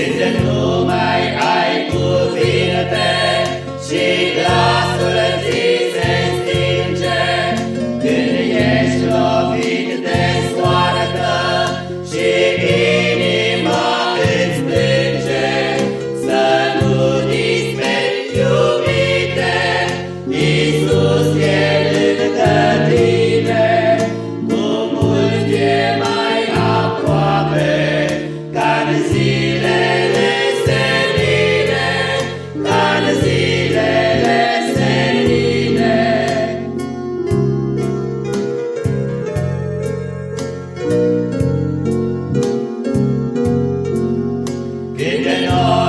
in the Lord. Did you know?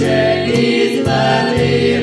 Boże i zbawił.